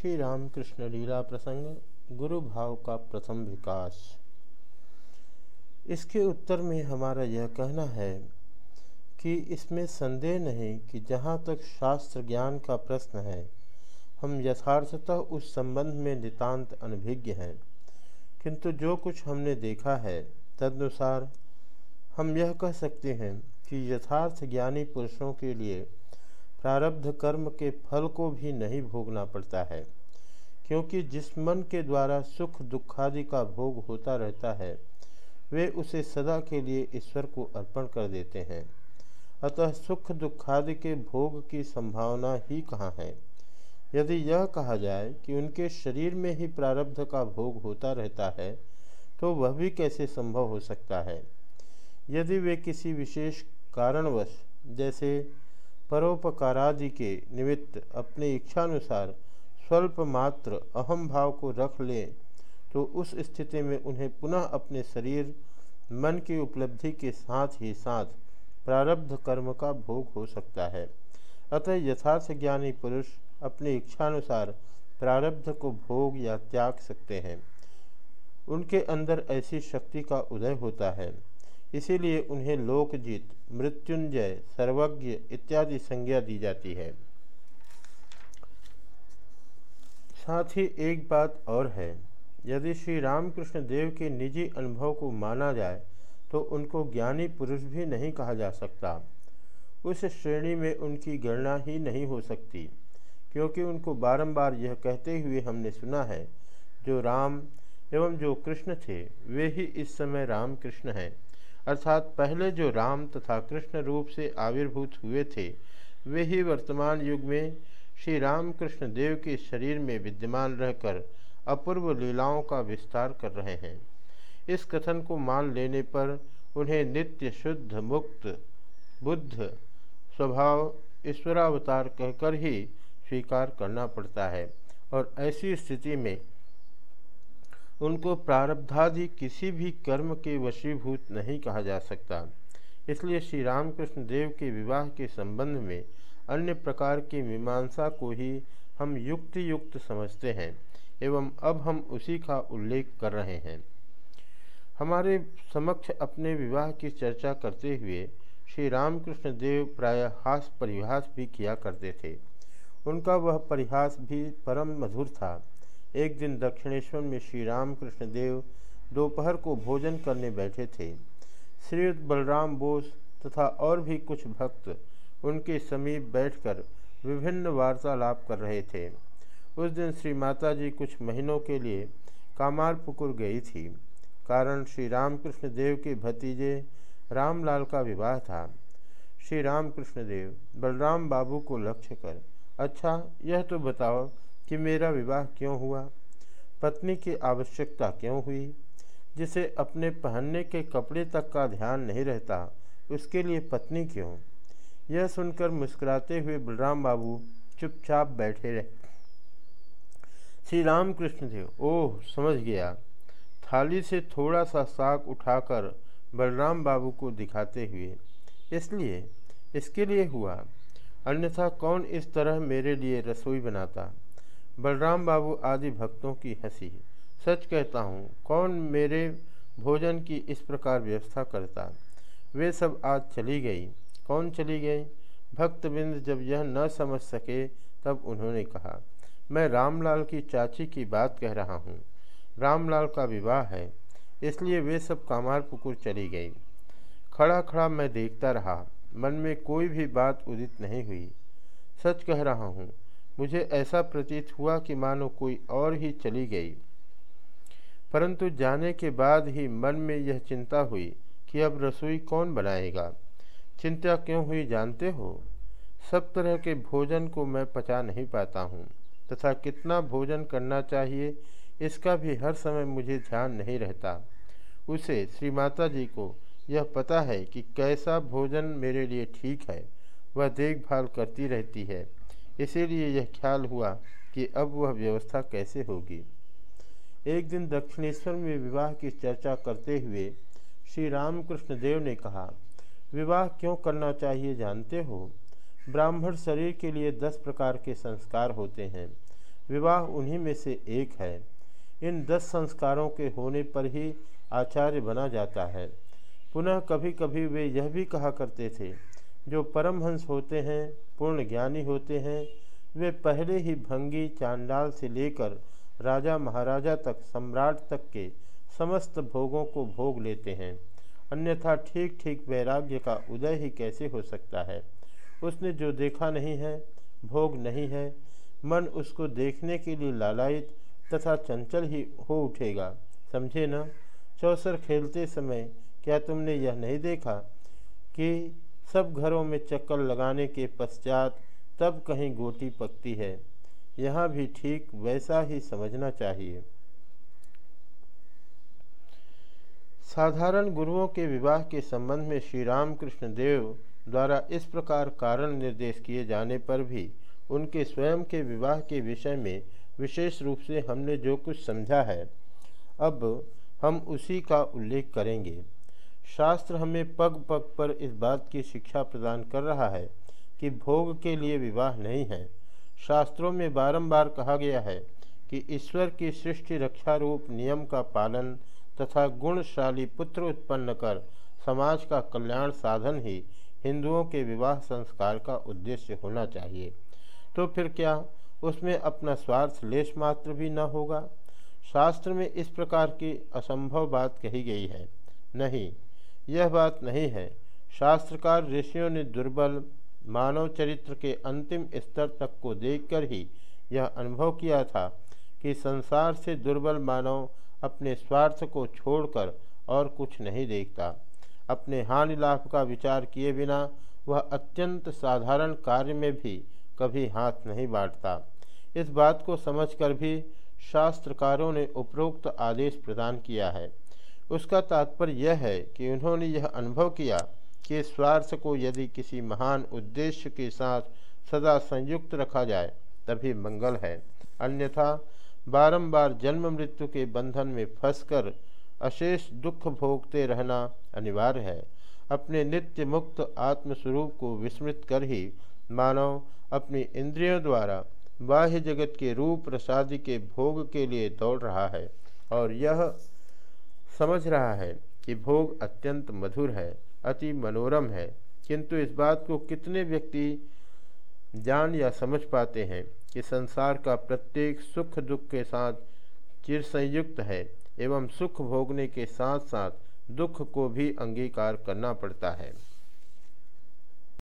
श्री रामकृष्ण लीला प्रसंग, गुरु भाव का प्रथम विकास। इसके उत्तर में हमारा यह कहना है कि इसमें संदेह नहीं कि जहाँ तक शास्त्र ज्ञान का प्रश्न है, हम यथार्थतः उस संबंध में नितांत अनभिज्ञ हैं। किंतु जो कुछ हमने देखा है, तदनुसार हम यह कह सकते हैं कि यथार्थ ज्ञानी पुरुषों के लिए प्रारब्ध कर्म के फल को भी नहीं भोगना पड़ता है, क्योंकि जिस मन के द्वारा सुख दुखादि का भोग होता रहता है, वे उसे सदा के लिए ईश्वर को अर्पण कर देते हैं। अतः सुख दुखादि के भोग की संभावना ही कहाँ है? यदि यह कहा जाए कि उनके शरीर में ही प्रारब्ध का भोग होता रहता है तो वह भी कैसे संभव हो सकता है? यदि वे किसी विशेष कारणवश, जैसे परोपकारादि के निमित्त अपनी इच्छानुसार स्वल्प मात्र अहम भाव को रख लें तो उस स्थिति में उन्हें पुनः अपने शरीर, मन की उपलब्धि के साथ ही साथ प्रारब्ध कर्म का भोग हो सकता है। अतः यथार्थ ज्ञानी पुरुष अपनी इच्छानुसार प्रारब्ध को भोग या त्याग सकते हैं। उनके अंदर ऐसी शक्ति का उदय होता है। इसीलिए उन्हें लोकजीत, मृत्युंजय, सर्वज्ञ इत्यादि संज्ञा दी जाती है। साथ ही एक बात और है, यदि श्री रामकृष्ण देव के निजी अनुभव को माना जाए तो उनको ज्ञानी पुरुष भी नहीं कहा जा सकता। उस श्रेणी में उनकी गणना ही नहीं हो सकती, क्योंकि उनको बारंबार यह कहते हुए हमने सुना है, जो राम एवं जो कृष्ण थे, वे ही इस समय राम कृष्ण हैं। अर्थात पहले जो राम तथा कृष्ण रूप से आविर्भूत हुए थे, वे ही वर्तमान युग में श्री रामकृष्ण देव के शरीर में विद्यमान रहकर अपूर्व लीलाओं का विस्तार कर रहे हैं। इस कथन को मान लेने पर उन्हें नित्य शुद्ध, मुक्त, बुद्ध स्वभाव ईश्वरावतार कहकर ही स्वीकार करना पड़ता है और ऐसी स्थिति में उनको प्रारब्धादि किसी भी कर्म के वशीभूत नहीं कहा जा सकता। इसलिए श्री रामकृष्ण देव के विवाह के संबंध में अन्य प्रकार की मीमांसा को ही हम युक्ति युक्त समझते हैं, एवं अब हम उसी का उल्लेख कर रहे हैं। हमारे समक्ष अपने विवाह की चर्चा करते हुए श्री रामकृष्ण देव प्राय हास परिहास भी किया करते थे। उनका वह परिहास भी परम मधुर था। एक दिन दक्षिणेश्वर में श्री रामकृष्ण देव दोपहर को भोजन करने बैठे थे। श्री बलराम बोस तथा और भी कुछ भक्त उनके समीप बैठकर विभिन्न वार्तालाप कर रहे थे। उस दिन श्री माता जी कुछ महीनों के लिए कामारपुकुर गई थी। कारण श्री रामकृष्ण देव के भतीजे रामलाल का विवाह था। श्री रामकृष्ण देव बलराम बाबू को लक्ष्य कर अच्छा यह तो बताओ कि मेरा विवाह क्यों हुआ? पत्नी की आवश्यकता क्यों हुई? जिसे अपने पहनने के कपड़े तक का ध्यान नहीं रहता, उसके लिए पत्नी क्यों? यह सुनकर मुस्कुराते हुए बलराम बाबू चुपचाप बैठे रहे। श्री राम कृष्ण देव ओह, समझ गया। थाली से थोड़ा सा साग उठाकर बलराम बाबू को दिखाते हुए, इसलिए, इसके लिए हुआ। अन्यथा कौन इस तरह मेरे लिए रसोई बनाता? बलराम बाबू आदि भक्तों की हँसी सच कहता हूँ, कौन मेरे भोजन की इस प्रकार व्यवस्था करता? वे सब आज चली गई। कौन चली गई? भक्तबिंद जब यह न समझ सके, तब उन्होंने कहा, मैं रामलाल की चाची की बात कह रहा हूँ। रामलाल का विवाह है, इसलिए वे सब कामार पुकुर चली गई। खड़ा खड़ा मैं देखता रहा, मन में कोई भी बात उदित नहीं हुई। सच कह रहा हूँ मुझे ऐसा प्रतीत हुआ कि मानो कोई और ही चली गई। परंतु जाने के बाद ही मन में यह चिंता हुई कि अब रसोई कौन बनाएगा। चिंता क्यों हुई जानते हो? सब तरह के भोजन को मैं पचा नहीं पाता हूँ, तथा कितना भोजन करना चाहिए, इसका भी हर समय मुझे ध्यान नहीं रहता। उसे श्री माता जी को यह पता है कि कैसा भोजन मेरे लिए ठीक है, वह देखभाल करती रहती है। इसीलिए यह ख्याल हुआ कि अब वह व्यवस्था कैसे होगी। एक दिन दक्षिणेश्वर में विवाह की चर्चा करते हुए श्री रामकृष्ण देव ने कहा, विवाह क्यों करना चाहिए जानते हो? ब्राह्मण शरीर के लिए दस प्रकार के संस्कार होते हैं। विवाह उन्हीं में से एक है। इन दस संस्कारों के होने पर ही आचार्य बना जाता है। पुनः कभी कभी वे यह भी कहा करते थे जो परमहंस होते हैं पूर्ण ज्ञानी होते हैं, वे पहले ही भंगी चांडाल से लेकर राजा महाराजा तक, सम्राट तक के समस्त भोगों को भोग लेते हैं। अन्यथा ठीक ठीक वैराग्य का उदय ही कैसे हो सकता है? उसने जो देखा नहीं है, भोग नहीं है, मन उसको देखने के लिए लालायित तथा चंचल ही हो उठेगा। समझे न? चौसर खेलते समय क्या तुमने यह नहीं देखा कि सब घरों में चक्कर लगाने के पश्चात तब कहीं गोटी पकती है। यहाँ भी ठीक वैसा ही समझना चाहिए। साधारण गुरुओं के विवाह के संबंध में श्री रामकृष्ण देव द्वारा इस प्रकार कारण निर्देश किए जाने पर भी उनके स्वयं के विवाह के विषय में विशेष रूप से हमने जो कुछ समझा है, अब हम उसी का उल्लेख करेंगे। शास्त्र हमें पग पग पर इस बात की शिक्षा प्रदान कर रहा है कि भोग के लिए विवाह नहीं है। शास्त्रों में बारंबार कहा गया है कि ईश्वर की सृष्टि रक्षा रूप नियम का पालन तथा गुणशाली पुत्र उत्पन्न कर समाज का कल्याण साधन ही हिंदुओं के विवाह संस्कार का उद्देश्य होना चाहिए। तो फिर क्या उसमें अपना स्वार्थ लेश मात्र भी न होगा? शास्त्र में इस प्रकार की असंभव बात कही गई है। नहीं। यह बात नहीं है। शास्त्रकार ऋषियों ने दुर्बल मानव चरित्र के अंतिम स्तर तक को देखकर ही यह अनुभव किया था कि संसार से दुर्बल मानव अपने स्वार्थ को छोड़कर और कुछ नहीं देखता। अपने हानि लाभ का विचार किए बिना वह अत्यंत साधारण कार्य में भी कभी हाथ नहीं बांटता। इस बात को समझकर भी शास्त्रकारों ने उपरोक्त आदेश प्रदान किया है। उसका तात्पर्य यह है कि उन्होंने यह अनुभव किया कि स्वार्थ को यदि किसी महान उद्देश्य के साथ सदा संयुक्त रखा जाए, तभी मंगल है। अन्यथा, बारंबार जन्म मृत्यु के बंधन में फंसकर अशेष दुख भोगते रहना अनिवार्य है। अपने नित्य मुक्त आत्मस्वरूप को विस्मृत कर ही मानव अपनी इंद्रियों द्वारा बाह्य जगत के रूप प्रसादी के भोग के लिए दौड़ रहा है और यह समझ रहा है कि भोग अत्यंत मधुर है, अति मनोरम है, किंतु इस बात को कितने व्यक्ति जान या समझ पाते हैं कि संसार का प्रत्येक सुख दुख के साथ चिर संयुक्त है एवं सुख भोगने के साथ साथ दुख को भी अंगीकार करना पड़ता है।